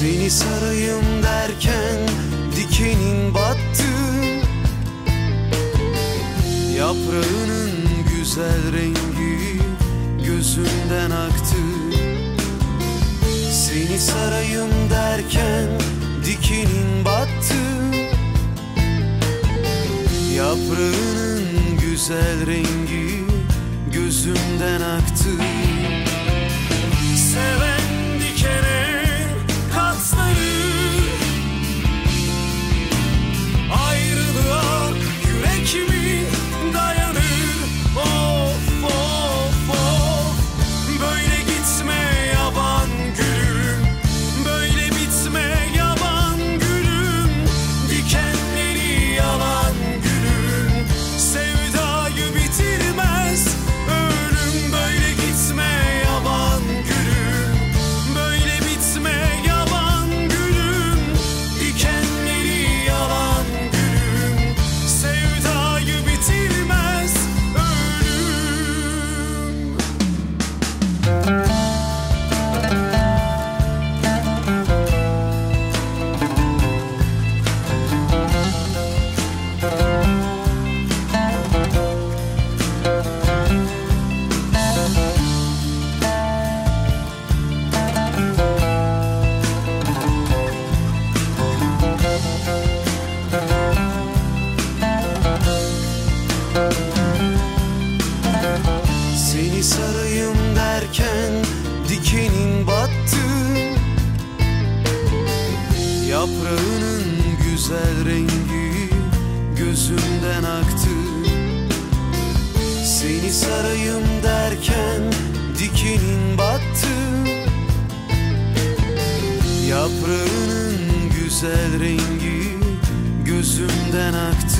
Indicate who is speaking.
Speaker 1: Seni sarayım derken dikenin battı. Yaprağının güzel rengi gözünden aktı. Seni sarayım derken dikenin battı. Yaprağının güzel rengi gözümden aktı. Seni sarayım derken dikenin battı. Yaprağının güzel rengi gözümden aktı. Seni sarayım derken dikenin battı. Yaprağının güzel rengi gözümden aktı